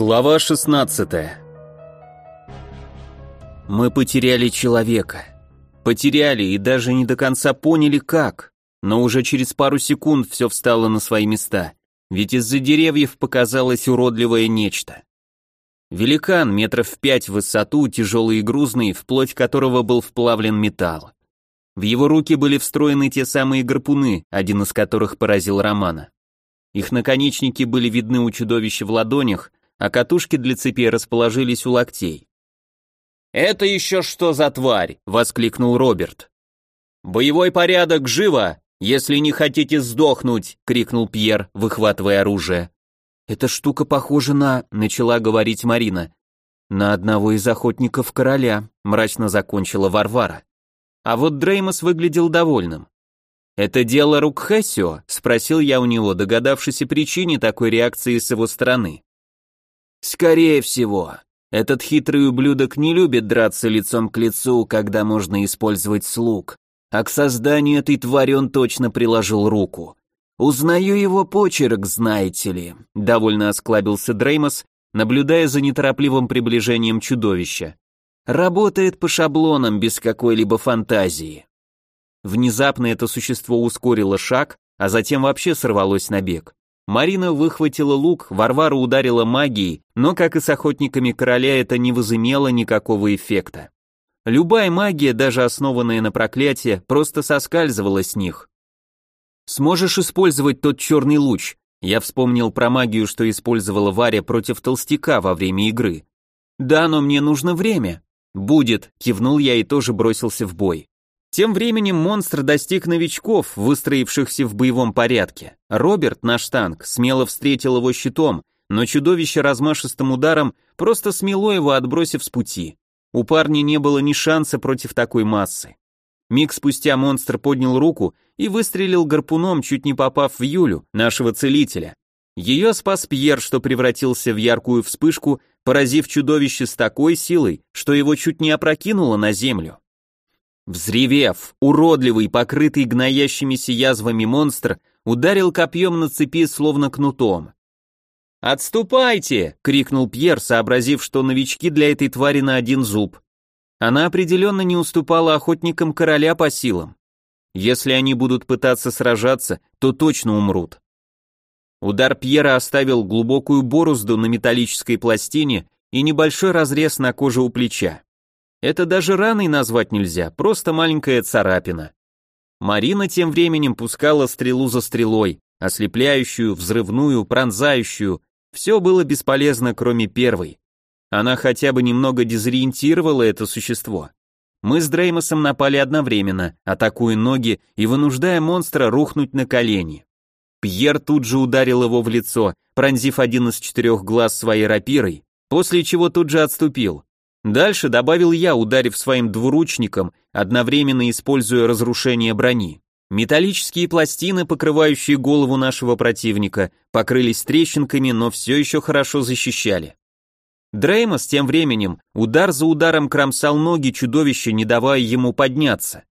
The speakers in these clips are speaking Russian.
Глава 16 Мы потеряли человека. Потеряли и даже не до конца поняли как, но уже через пару секунд все встало на свои места, ведь из-за деревьев показалось уродливое нечто. Великан метров в пять в высоту, тяжелый и грузный, вплоть которого был вплавлен металл. В его руки были встроены те самые гарпуны, один из которых поразил Романа. Их наконечники были видны у чудовища в ладонях, а катушки для цепей расположились у локтей. «Это еще что за тварь?» — воскликнул Роберт. «Боевой порядок, живо! Если не хотите сдохнуть!» — крикнул Пьер, выхватывая оружие. «Эта штука похожа на...» — начала говорить Марина. «На одного из охотников короля», — мрачно закончила Варвара. А вот Дреймос выглядел довольным. «Это дело рук Хессио?» — спросил я у него, догадавшись о причине такой реакции с его стороны. Скорее всего. Этот хитрый ублюдок не любит драться лицом к лицу, когда можно использовать слуг. А к созданию этой твари он точно приложил руку. Узнаю его почерк, знаете ли, довольно осклабился Дреймос, наблюдая за неторопливым приближением чудовища. Работает по шаблонам без какой-либо фантазии. Внезапно это существо ускорило шаг, а затем вообще сорвалось на бег. Марина выхватила лук, Варвара ударила магией, но, как и с охотниками короля, это не возымело никакого эффекта. Любая магия, даже основанная на проклятии, просто соскальзывала с них. «Сможешь использовать тот черный луч?» Я вспомнил про магию, что использовала Варя против толстяка во время игры. «Да, но мне нужно время». «Будет», кивнул я и тоже бросился в бой. Тем временем монстр достиг новичков, выстроившихся в боевом порядке. Роберт, наш танк, смело встретил его щитом, но чудовище размашистым ударом просто смело его, отбросив с пути. У парня не было ни шанса против такой массы. Миг спустя монстр поднял руку и выстрелил гарпуном, чуть не попав в Юлю, нашего целителя. Ее спас Пьер, что превратился в яркую вспышку, поразив чудовище с такой силой, что его чуть не опрокинуло на землю. Взревев, уродливый, покрытый гноящимися язвами монстр ударил копьем на цепи, словно кнутом. «Отступайте!» — крикнул Пьер, сообразив, что новички для этой твари на один зуб. Она определенно не уступала охотникам короля по силам. Если они будут пытаться сражаться, то точно умрут. Удар Пьера оставил глубокую борозду на металлической пластине и небольшой разрез на коже у плеча. Это даже раной назвать нельзя, просто маленькая царапина. Марина тем временем пускала стрелу за стрелой, ослепляющую, взрывную, пронзающую. Все было бесполезно, кроме первой. Она хотя бы немного дезориентировала это существо. Мы с Дреймосом напали одновременно, атакуя ноги и вынуждая монстра рухнуть на колени. Пьер тут же ударил его в лицо, пронзив один из четырех глаз своей рапирой, после чего тут же отступил. Дальше добавил я, ударив своим двуручником, одновременно используя разрушение брони. Металлические пластины, покрывающие голову нашего противника, покрылись трещинками, но все еще хорошо защищали. Дреймос тем временем удар за ударом кромсал ноги чудовища, не давая ему подняться.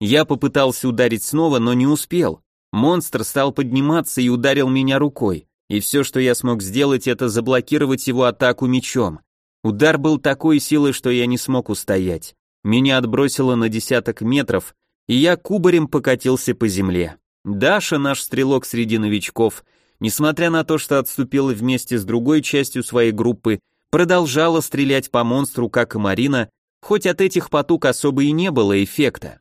Я попытался ударить снова, но не успел. Монстр стал подниматься и ударил меня рукой, и все, что я смог сделать, это заблокировать его атаку мечом. Удар был такой силы, что я не смог устоять. Меня отбросило на десяток метров, и я кубарем покатился по земле. Даша, наш стрелок среди новичков, несмотря на то, что отступила вместе с другой частью своей группы, продолжала стрелять по монстру, как и Марина, хоть от этих потуг особо и не было эффекта.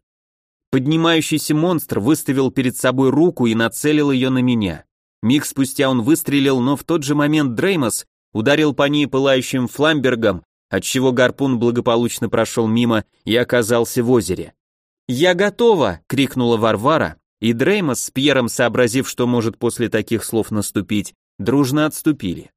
Поднимающийся монстр выставил перед собой руку и нацелил ее на меня. Миг спустя он выстрелил, но в тот же момент Дреймос ударил по ней пылающим фламбергом, отчего гарпун благополучно прошел мимо и оказался в озере. «Я готова!» — крикнула Варвара, и Дреймос с Пьером, сообразив, что может после таких слов наступить, дружно отступили.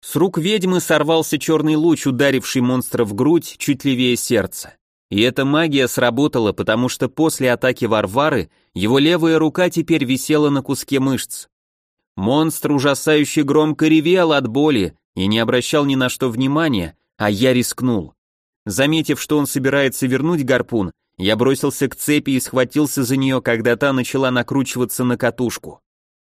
С рук ведьмы сорвался черный луч, ударивший монстра в грудь чуть левее сердца. И эта магия сработала, потому что после атаки Варвары его левая рука теперь висела на куске мышц. Монстр ужасающе громко ревел от боли, и не обращал ни на что внимания, а я рискнул. Заметив, что он собирается вернуть гарпун, я бросился к цепи и схватился за нее, когда та начала накручиваться на катушку.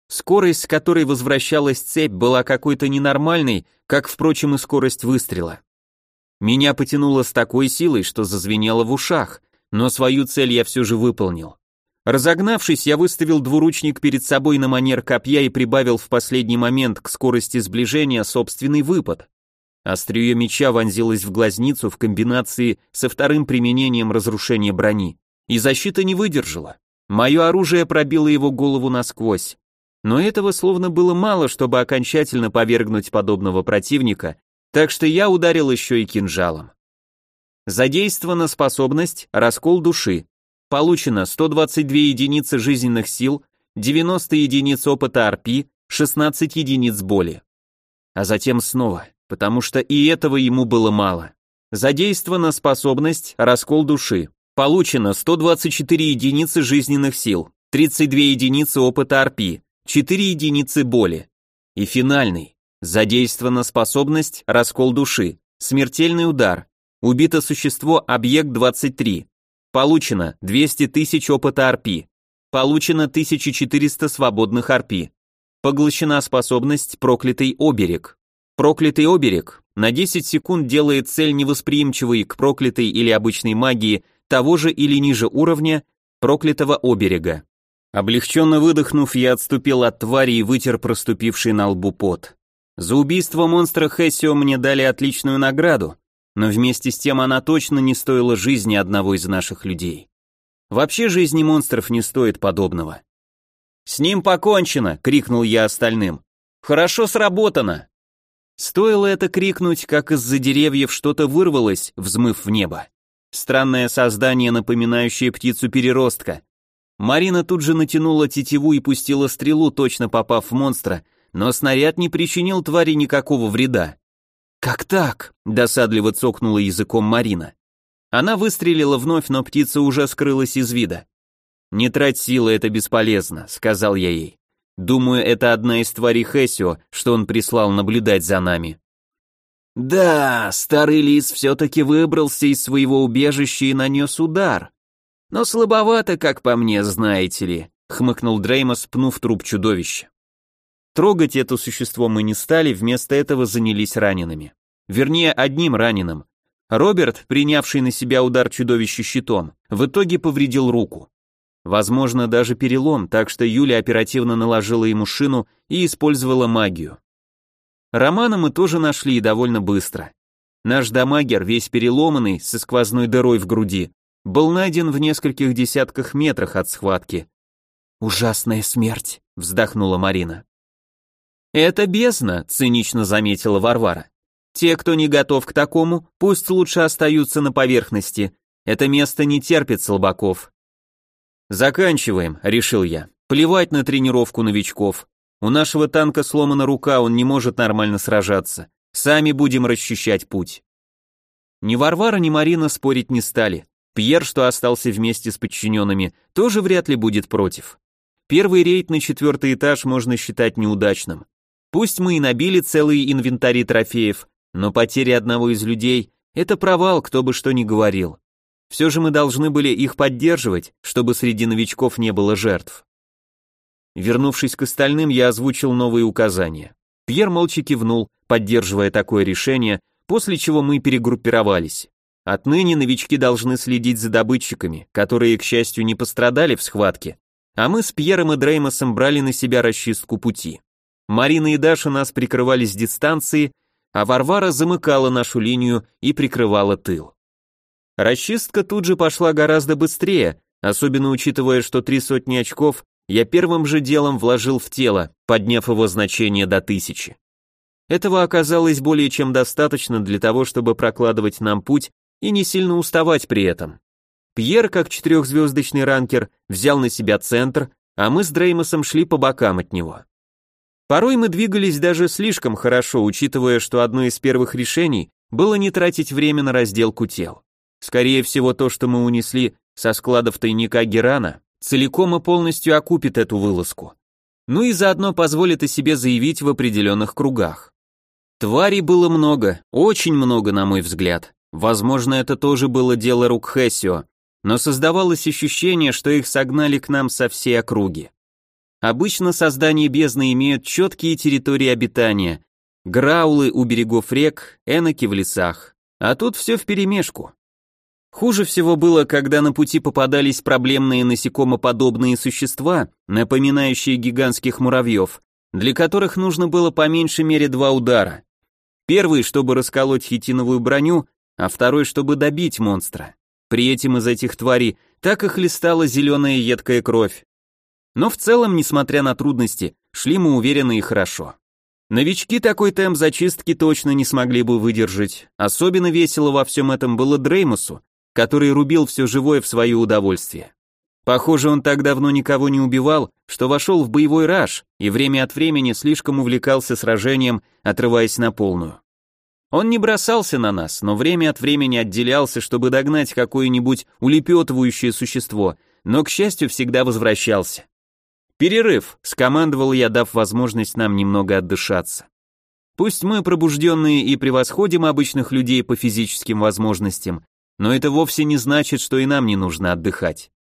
Скорость, с которой возвращалась цепь, была какой-то ненормальной, как, впрочем, и скорость выстрела. Меня потянуло с такой силой, что зазвенело в ушах, но свою цель я все же выполнил. Разогнавшись, я выставил двуручник перед собой на манер копья и прибавил в последний момент к скорости сближения собственный выпад. Острие меча вонзилось в глазницу в комбинации со вторым применением разрушения брони, и защита не выдержала. Мое оружие пробило его голову насквозь. Но этого словно было мало, чтобы окончательно повергнуть подобного противника, так что я ударил еще и кинжалом. Задействована способность «Раскол души», Получено 122 единицы жизненных сил, 90 единиц опыта РП, 16 единиц боли. А затем снова, потому что и этого ему было мало. Задействована способность «Раскол души». Получено 124 единицы жизненных сил, 32 единицы опыта РП, 4 единицы боли. И финальный. Задействована способность «Раскол души». Смертельный удар. Убито существо объект 23. Получено 200 тысяч опыта арпи. Получено 1400 свободных арпи. Поглощена способность проклятый оберег. Проклятый оберег на 10 секунд делает цель невосприимчивой к проклятой или обычной магии того же или ниже уровня проклятого оберега. Облегченно выдохнув, я отступил от твари и вытер проступивший на лбу пот. За убийство монстра Хессио мне дали отличную награду, но вместе с тем она точно не стоила жизни одного из наших людей. Вообще жизни монстров не стоит подобного. «С ним покончено!» — крикнул я остальным. «Хорошо сработано!» Стоило это крикнуть, как из-за деревьев что-то вырвалось, взмыв в небо. Странное создание, напоминающее птицу-переростка. Марина тут же натянула тетиву и пустила стрелу, точно попав в монстра, но снаряд не причинил твари никакого вреда. «Как так?» – досадливо цокнула языком Марина. Она выстрелила вновь, но птица уже скрылась из вида. «Не трать силы, это бесполезно», – сказал я ей. «Думаю, это одна из тварей Хесио, что он прислал наблюдать за нами». «Да, старый лис все-таки выбрался из своего убежища и нанес удар. Но слабовато, как по мне, знаете ли», — хмыкнул Дреймос, пнув труп чудовища. Трогать это существо мы не стали, вместо этого занялись ранеными. Вернее, одним раненым. Роберт, принявший на себя удар чудовища щитом, в итоге повредил руку. Возможно, даже перелом, так что Юля оперативно наложила ему шину и использовала магию. Романа мы тоже нашли довольно быстро. Наш дамагер, весь переломанный, со сквозной дырой в груди, был найден в нескольких десятках метрах от схватки. «Ужасная смерть», — вздохнула Марина. «Это бездна», — цинично заметила Варвара. «Те, кто не готов к такому, пусть лучше остаются на поверхности. Это место не терпит слабаков». «Заканчиваем», — решил я. «Плевать на тренировку новичков. У нашего танка сломана рука, он не может нормально сражаться. Сами будем расчищать путь». Ни Варвара, ни Марина спорить не стали. Пьер, что остался вместе с подчиненными, тоже вряд ли будет против. Первый рейд на четвертый этаж можно считать неудачным. Пусть мы и набили целые инвентари трофеев, но потеря одного из людей – это провал, кто бы что ни говорил. Все же мы должны были их поддерживать, чтобы среди новичков не было жертв. Вернувшись к остальным, я озвучил новые указания. Пьер молча кивнул, поддерживая такое решение, после чего мы перегруппировались. Отныне новички должны следить за добытчиками, которые, к счастью, не пострадали в схватке, а мы с Пьером и Дреймосом брали на себя расчистку пути. Марина и Даша нас прикрывали с дистанции, а Варвара замыкала нашу линию и прикрывала тыл. Расчистка тут же пошла гораздо быстрее, особенно учитывая, что три сотни очков я первым же делом вложил в тело, подняв его значение до тысячи. Этого оказалось более чем достаточно для того, чтобы прокладывать нам путь и не сильно уставать при этом. Пьер, как четырехзвездочный ранкер, взял на себя центр, а мы с Дреймосом шли по бокам от него. Порой мы двигались даже слишком хорошо, учитывая, что одно из первых решений было не тратить время на разделку тел. Скорее всего, то, что мы унесли со складов тайника Герана, целиком и полностью окупит эту вылазку. Ну и заодно позволит о себе заявить в определенных кругах. Тварей было много, очень много, на мой взгляд. Возможно, это тоже было дело рук Хессио, но создавалось ощущение, что их согнали к нам со всей округи. Обычно создания бездны имеют четкие территории обитания. Граулы у берегов рек, эноки в лесах. А тут все вперемешку. Хуже всего было, когда на пути попадались проблемные насекомоподобные существа, напоминающие гигантских муравьев, для которых нужно было по меньшей мере два удара. Первый, чтобы расколоть хитиновую броню, а второй, чтобы добить монстра. При этом из этих тварей так и хлестала зеленая едкая кровь. Но в целом, несмотря на трудности, шли мы уверенно и хорошо. Новички такой темп зачистки точно не смогли бы выдержать. Особенно весело во всем этом было Дреймусу, который рубил все живое в свое удовольствие. Похоже, он так давно никого не убивал, что вошел в боевой раж и время от времени слишком увлекался сражением, отрываясь на полную. Он не бросался на нас, но время от времени отделялся, чтобы догнать какое-нибудь улепетывающее существо, но, к счастью, всегда возвращался. «Перерыв», — скомандовал я, дав возможность нам немного отдышаться. Пусть мы пробужденные и превосходим обычных людей по физическим возможностям, но это вовсе не значит, что и нам не нужно отдыхать.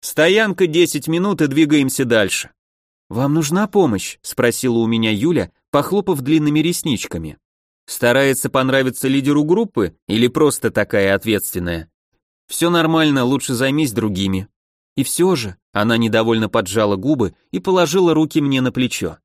Стоянка 10 минут и двигаемся дальше. Вам нужна помощь? спросила у меня Юля, похлопав длинными ресничками. Старается понравиться лидеру группы или просто такая ответственная? Все нормально, лучше займись другими. И все же, она недовольно поджала губы и положила руки мне на плечо.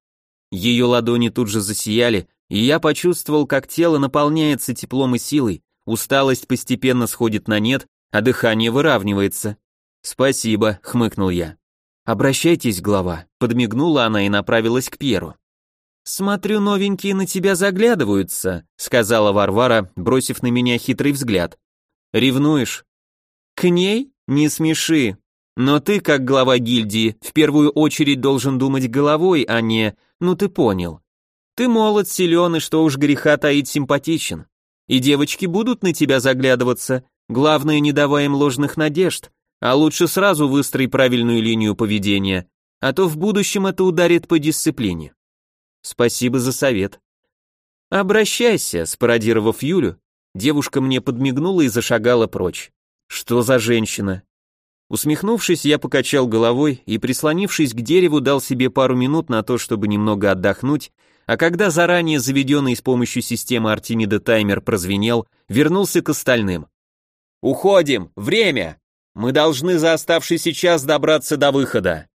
Ее ладони тут же засияли, и я почувствовал, как тело наполняется теплом и силой, усталость постепенно сходит на нет, а дыхание выравнивается. «Спасибо», — хмыкнул я. «Обращайтесь, глава», — подмигнула она и направилась к Пьеру. «Смотрю, новенькие на тебя заглядываются», — сказала Варвара, бросив на меня хитрый взгляд. «Ревнуешь?» «К ней? Не смеши. Но ты, как глава гильдии, в первую очередь должен думать головой, а не... Ну ты понял. Ты молод, силен и, что уж греха таить, симпатичен. И девочки будут на тебя заглядываться, главное, не давай им ложных надежд, а лучше сразу выстрой правильную линию поведения, а то в будущем это ударит по дисциплине. Спасибо за совет. Обращайся, спародировав Юлю, девушка мне подмигнула и зашагала прочь. Что за женщина? Усмехнувшись, я покачал головой и, прислонившись к дереву, дал себе пару минут на то, чтобы немного отдохнуть, а когда заранее заведенный с помощью системы Артемида таймер прозвенел, вернулся к остальным. «Уходим! Время! Мы должны за оставшийся час добраться до выхода!»